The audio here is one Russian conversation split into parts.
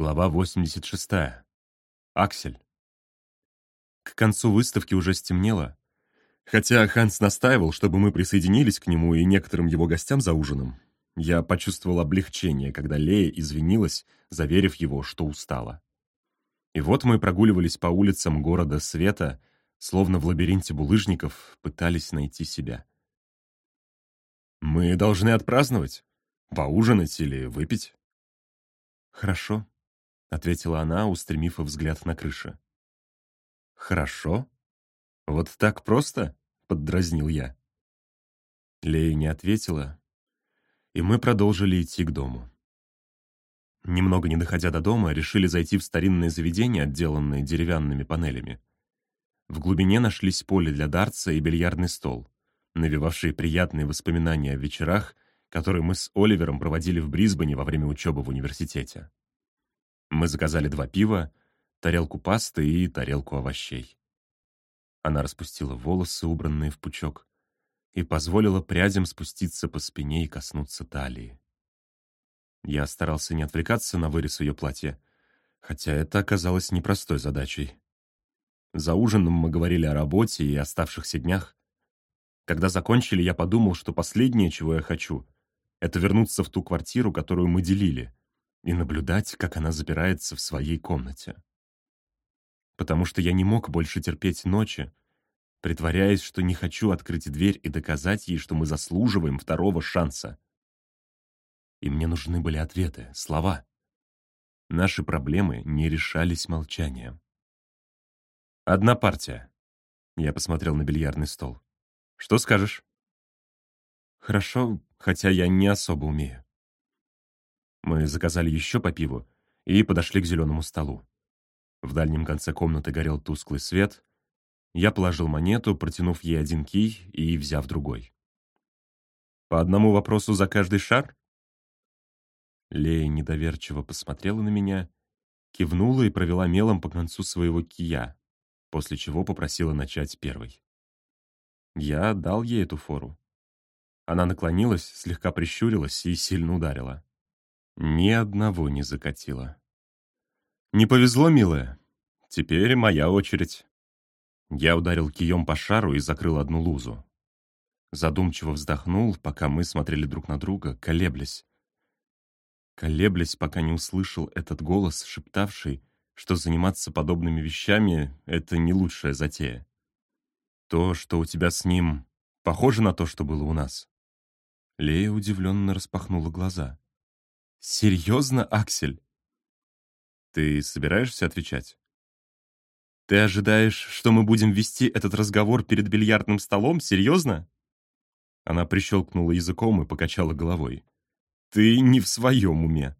Глава 86. Аксель. К концу выставки уже стемнело. Хотя Ханс настаивал, чтобы мы присоединились к нему и некоторым его гостям за ужином, я почувствовал облегчение, когда Лея извинилась, заверив его, что устала. И вот мы прогуливались по улицам города Света, словно в лабиринте булыжников пытались найти себя. «Мы должны отпраздновать, поужинать или выпить». «Хорошо», — ответила она, устремив взгляд на крышу. «Хорошо? Вот так просто?» — поддразнил я. Лея не ответила, и мы продолжили идти к дому. Немного не доходя до дома, решили зайти в старинное заведение, отделанное деревянными панелями. В глубине нашлись поле для дартса и бильярдный стол, навевавшие приятные воспоминания о вечерах, которые мы с Оливером проводили в Брисбене во время учебы в университете. Мы заказали два пива, тарелку пасты и тарелку овощей. Она распустила волосы, убранные в пучок, и позволила прядям спуститься по спине и коснуться талии. Я старался не отвлекаться на вырез ее платья, хотя это оказалось непростой задачей. За ужином мы говорили о работе и оставшихся днях. Когда закончили, я подумал, что последнее, чего я хочу, это вернуться в ту квартиру, которую мы делили, и наблюдать, как она запирается в своей комнате. Потому что я не мог больше терпеть ночи, притворяясь, что не хочу открыть дверь и доказать ей, что мы заслуживаем второго шанса. И мне нужны были ответы, слова. Наши проблемы не решались молчанием. «Одна партия». Я посмотрел на бильярдный стол. «Что скажешь?» «Хорошо, хотя я не особо умею». Мы заказали еще по пиву и подошли к зеленому столу. В дальнем конце комнаты горел тусклый свет. Я положил монету, протянув ей один кий и взяв другой. «По одному вопросу за каждый шар?» Лея недоверчиво посмотрела на меня, кивнула и провела мелом по концу своего кия, после чего попросила начать первой. Я дал ей эту фору. Она наклонилась, слегка прищурилась и сильно ударила. Ни одного не закатила. «Не повезло, милая. Теперь моя очередь». Я ударил кием по шару и закрыл одну лузу. Задумчиво вздохнул, пока мы смотрели друг на друга, колеблясь. Колеблясь, пока не услышал этот голос, шептавший, что заниматься подобными вещами — это не лучшая затея. То, что у тебя с ним, похоже на то, что было у нас. Лея удивленно распахнула глаза. «Серьезно, Аксель?» «Ты собираешься отвечать?» «Ты ожидаешь, что мы будем вести этот разговор перед бильярдным столом? Серьезно?» Она прищелкнула языком и покачала головой. «Ты не в своем уме».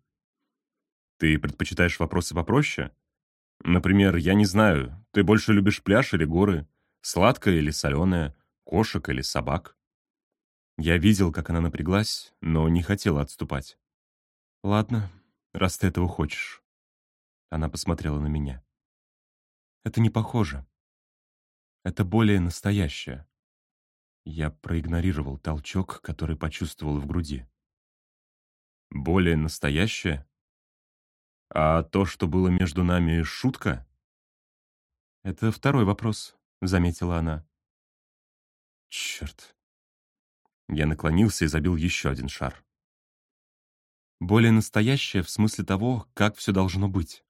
«Ты предпочитаешь вопросы попроще? Например, я не знаю, ты больше любишь пляж или горы, сладкое или соленое, кошек или собак?» Я видел, как она напряглась, но не хотела отступать. «Ладно, раз ты этого хочешь». Она посмотрела на меня. «Это не похоже. Это более настоящее». Я проигнорировал толчок, который почувствовал в груди. «Более настоящее? А то, что было между нами, шутка?» «Это второй вопрос», — заметила она. «Черт». Я наклонился и забил еще один шар. Более настоящее в смысле того, как все должно быть.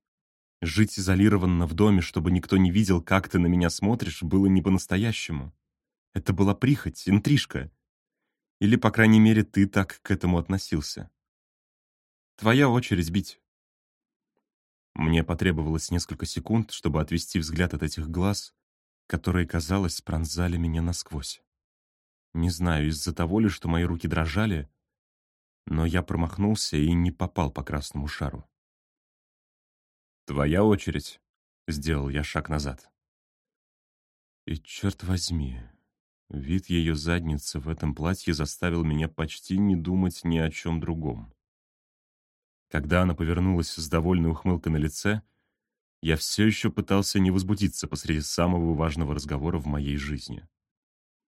Жить изолированно в доме, чтобы никто не видел, как ты на меня смотришь, было не по-настоящему. Это была прихоть, интрижка. Или, по крайней мере, ты так к этому относился. Твоя очередь бить. Мне потребовалось несколько секунд, чтобы отвести взгляд от этих глаз, которые, казалось, пронзали меня насквозь. Не знаю, из-за того ли, что мои руки дрожали, но я промахнулся и не попал по красному шару. «Твоя очередь», — сделал я шаг назад. И, черт возьми, вид ее задницы в этом платье заставил меня почти не думать ни о чем другом. Когда она повернулась с довольной ухмылкой на лице, я все еще пытался не возбудиться посреди самого важного разговора в моей жизни.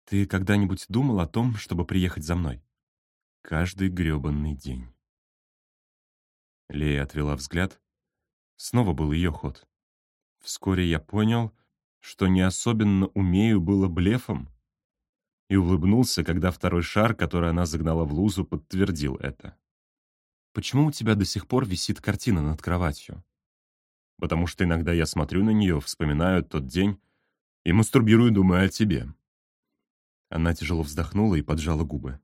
«Ты когда-нибудь думал о том, чтобы приехать за мной?» Каждый грёбанный день. Лея отвела взгляд, Снова был ее ход. Вскоре я понял, что не особенно умею было блефом, и улыбнулся, когда второй шар, который она загнала в лузу, подтвердил это. «Почему у тебя до сих пор висит картина над кроватью?» «Потому что иногда я смотрю на нее, вспоминаю тот день и мастурбирую, думая о тебе». Она тяжело вздохнула и поджала губы.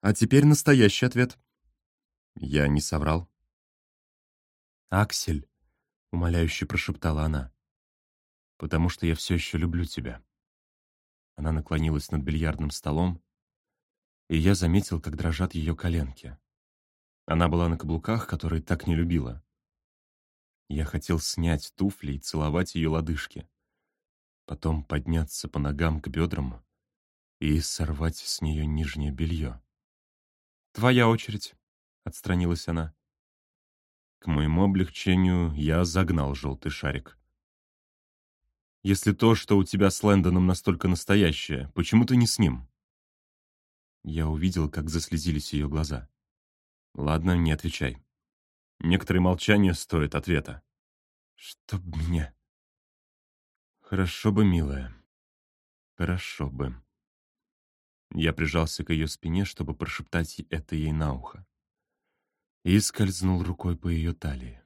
«А теперь настоящий ответ». Я не соврал. «Аксель», — умоляюще прошептала она, — «потому что я все еще люблю тебя». Она наклонилась над бильярдным столом, и я заметил, как дрожат ее коленки. Она была на каблуках, которые так не любила. Я хотел снять туфли и целовать ее лодыжки, потом подняться по ногам к бедрам и сорвать с нее нижнее белье. «Твоя очередь», — отстранилась она. К моему облегчению я загнал желтый шарик. Если то, что у тебя с Лэндоном настолько настоящее, почему ты не с ним?» Я увидел, как заслезились ее глаза. «Ладно, не отвечай. Некоторые молчания стоят ответа». «Чтоб меня...» «Хорошо бы, милая. Хорошо бы». Я прижался к ее спине, чтобы прошептать это ей на ухо. И скользнул рукой по ее талии.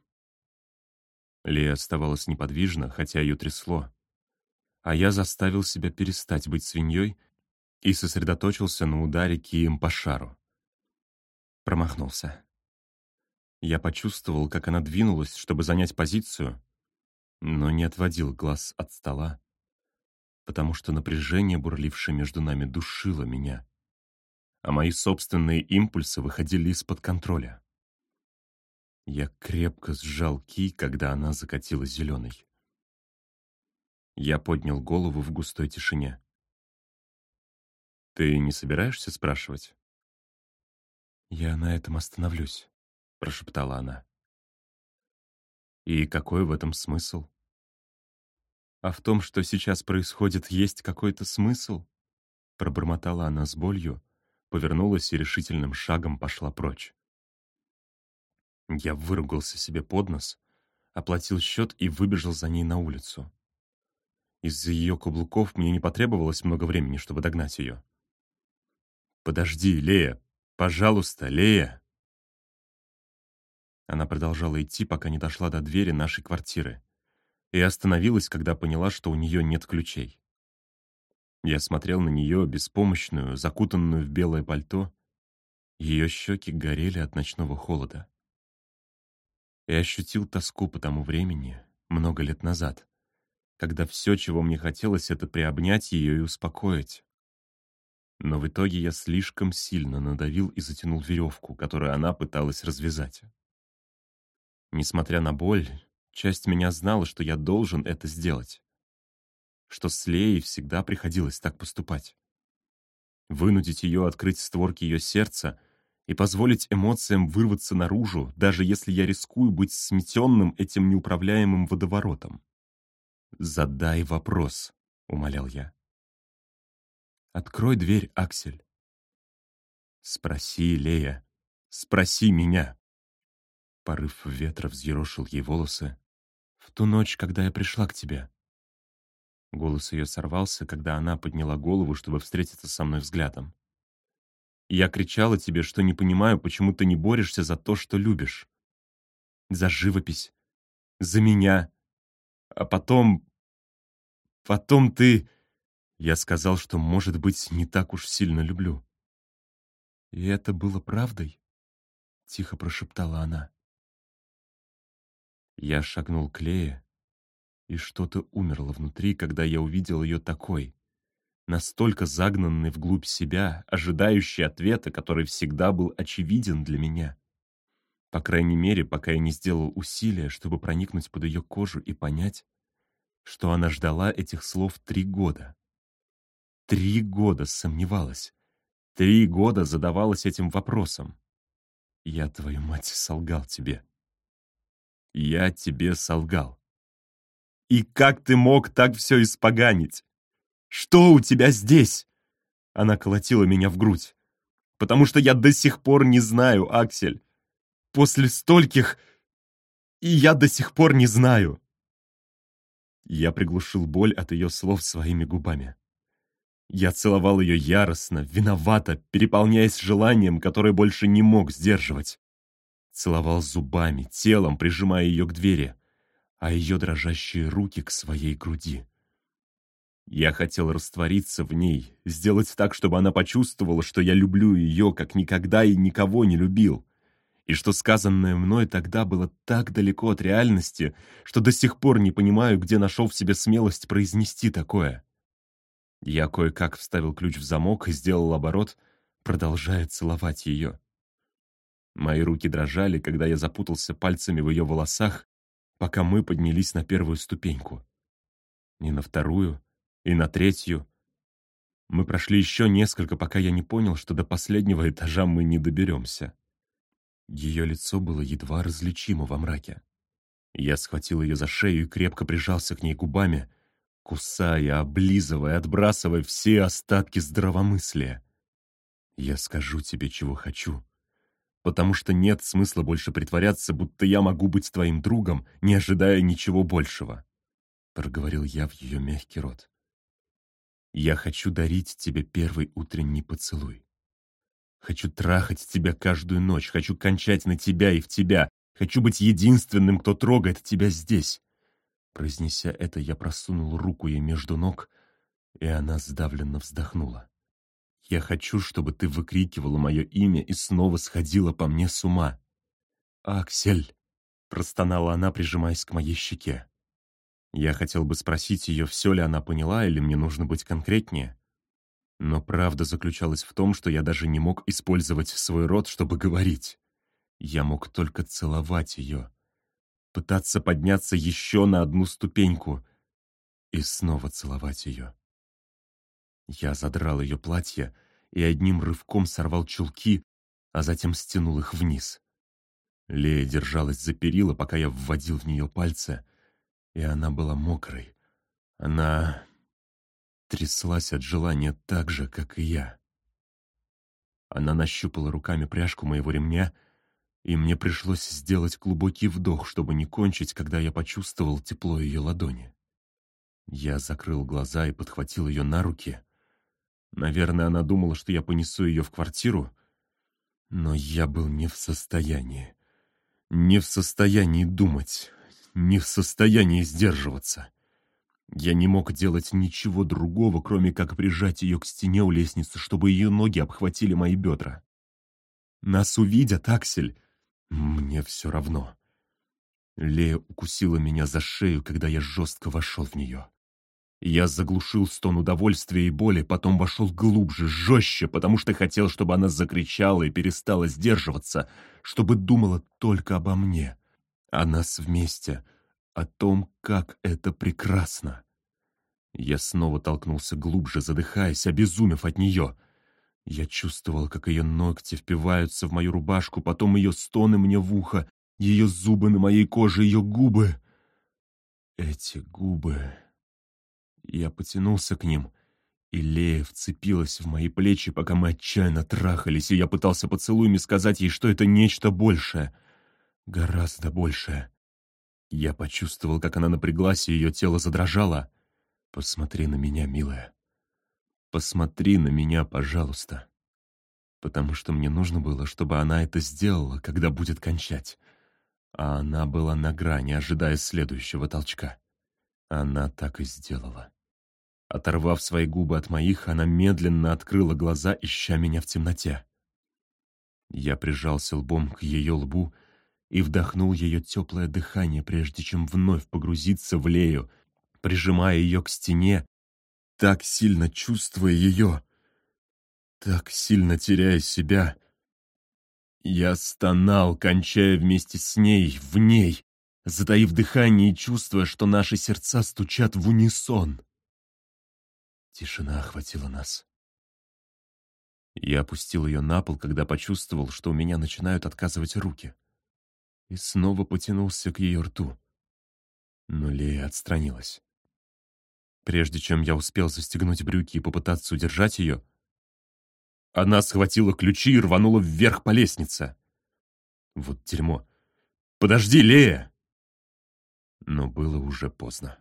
Лея оставалась неподвижна, хотя ее трясло а я заставил себя перестать быть свиньей и сосредоточился на ударе кием по шару. Промахнулся. Я почувствовал, как она двинулась, чтобы занять позицию, но не отводил глаз от стола, потому что напряжение, бурлившее между нами, душило меня, а мои собственные импульсы выходили из-под контроля. Я крепко сжал кий, когда она закатила зеленый. Я поднял голову в густой тишине. «Ты не собираешься спрашивать?» «Я на этом остановлюсь», — прошептала она. «И какой в этом смысл?» «А в том, что сейчас происходит, есть какой-то смысл?» Пробормотала она с болью, повернулась и решительным шагом пошла прочь. Я выругался себе под нос, оплатил счет и выбежал за ней на улицу. Из-за ее каблуков мне не потребовалось много времени, чтобы догнать ее. «Подожди, Лея! Пожалуйста, Лея!» Она продолжала идти, пока не дошла до двери нашей квартиры, и остановилась, когда поняла, что у нее нет ключей. Я смотрел на нее, беспомощную, закутанную в белое пальто. Ее щеки горели от ночного холода. И ощутил тоску по тому времени, много лет назад, когда все, чего мне хотелось, это приобнять ее и успокоить. Но в итоге я слишком сильно надавил и затянул веревку, которую она пыталась развязать. Несмотря на боль, часть меня знала, что я должен это сделать. Что с Леей всегда приходилось так поступать. Вынудить ее открыть створки ее сердца и позволить эмоциям вырваться наружу, даже если я рискую быть сметенным этим неуправляемым водоворотом. «Задай вопрос», — умолял я. «Открой дверь, Аксель». «Спроси, Лея, спроси меня». Порыв ветра взъерошил ей волосы. «В ту ночь, когда я пришла к тебе». Голос ее сорвался, когда она подняла голову, чтобы встретиться со мной взглядом. «Я кричала тебе, что не понимаю, почему ты не борешься за то, что любишь. За живопись, за меня, а потом... Потом ты... Я сказал, что, может быть, не так уж сильно люблю. И это было правдой? Тихо прошептала она. Я шагнул к Лее, и что-то умерло внутри, когда я увидел ее такой, настолько загнанной вглубь себя, ожидающей ответа, который всегда был очевиден для меня. По крайней мере, пока я не сделал усилия, чтобы проникнуть под ее кожу и понять, что она ждала этих слов три года. Три года сомневалась. Три года задавалась этим вопросом. Я, твою мать, солгал тебе. Я тебе солгал. И как ты мог так все испоганить? Что у тебя здесь? Она колотила меня в грудь. Потому что я до сих пор не знаю, Аксель. После стольких... И я до сих пор не знаю. Я приглушил боль от ее слов своими губами. Я целовал ее яростно, виновато, переполняясь желанием, которое больше не мог сдерживать. Целовал зубами, телом, прижимая ее к двери, а ее дрожащие руки к своей груди. Я хотел раствориться в ней, сделать так, чтобы она почувствовала, что я люблю ее, как никогда и никого не любил и что сказанное мной тогда было так далеко от реальности, что до сих пор не понимаю, где нашел в себе смелость произнести такое. Я кое-как вставил ключ в замок и сделал оборот, продолжая целовать ее. Мои руки дрожали, когда я запутался пальцами в ее волосах, пока мы поднялись на первую ступеньку. И на вторую, и на третью. Мы прошли еще несколько, пока я не понял, что до последнего этажа мы не доберемся. Ее лицо было едва различимо во мраке. Я схватил ее за шею и крепко прижался к ней губами, кусая, облизывая, отбрасывая все остатки здравомыслия. «Я скажу тебе, чего хочу», потому что нет смысла больше притворяться, будто я могу быть твоим другом, не ожидая ничего большего», — проговорил я в ее мягкий рот. «Я хочу дарить тебе первый утренний поцелуй. Хочу трахать тебя каждую ночь, хочу кончать на тебя и в тебя, хочу быть единственным, кто трогает тебя здесь. Произнеся это, я просунул руку ей между ног, и она сдавленно вздохнула. Я хочу, чтобы ты выкрикивала мое имя и снова сходила по мне с ума. «Аксель!» — простонала она, прижимаясь к моей щеке. Я хотел бы спросить ее, все ли она поняла, или мне нужно быть конкретнее. Но правда заключалась в том, что я даже не мог использовать свой рот, чтобы говорить. Я мог только целовать ее, пытаться подняться еще на одну ступеньку и снова целовать ее. Я задрал ее платье и одним рывком сорвал чулки, а затем стянул их вниз. Лея держалась за перила, пока я вводил в нее пальцы, и она была мокрой. Она тряслась от желания так же, как и я. Она нащупала руками пряжку моего ремня, и мне пришлось сделать глубокий вдох, чтобы не кончить, когда я почувствовал тепло ее ладони. Я закрыл глаза и подхватил ее на руки. Наверное, она думала, что я понесу ее в квартиру, но я был не в состоянии. Не в состоянии думать, не в состоянии сдерживаться. Я не мог делать ничего другого, кроме как прижать ее к стене у лестницы, чтобы ее ноги обхватили мои бедра. «Нас увидят, Аксель!» «Мне все равно». Лея укусила меня за шею, когда я жестко вошел в нее. Я заглушил стон удовольствия и боли, потом вошел глубже, жестче, потому что хотел, чтобы она закричала и перестала сдерживаться, чтобы думала только обо мне, о нас вместе, о том, как это прекрасно. Я снова толкнулся глубже, задыхаясь, обезумев от нее. Я чувствовал, как ее ногти впиваются в мою рубашку, потом ее стоны мне в ухо, ее зубы на моей коже, ее губы. Эти губы... Я потянулся к ним, и Лея вцепилась в мои плечи, пока мы отчаянно трахались, и я пытался поцелуями сказать ей, что это нечто большее, гораздо большее. Я почувствовал, как она напряглась, и ее тело задрожало. «Посмотри на меня, милая. Посмотри на меня, пожалуйста. Потому что мне нужно было, чтобы она это сделала, когда будет кончать. А она была на грани, ожидая следующего толчка. Она так и сделала. Оторвав свои губы от моих, она медленно открыла глаза, ища меня в темноте. Я прижался лбом к ее лбу и вдохнул ее теплое дыхание, прежде чем вновь погрузиться в Лею, прижимая ее к стене, так сильно чувствуя ее, так сильно теряя себя. Я стонал, кончая вместе с ней, в ней, затаив дыхание и чувствуя, что наши сердца стучат в унисон. Тишина охватила нас. Я опустил ее на пол, когда почувствовал, что у меня начинают отказывать руки и снова потянулся к ее рту. Но Лея отстранилась. Прежде чем я успел застегнуть брюки и попытаться удержать ее, она схватила ключи и рванула вверх по лестнице. Вот дерьмо. «Подожди, Лея!» Но было уже поздно.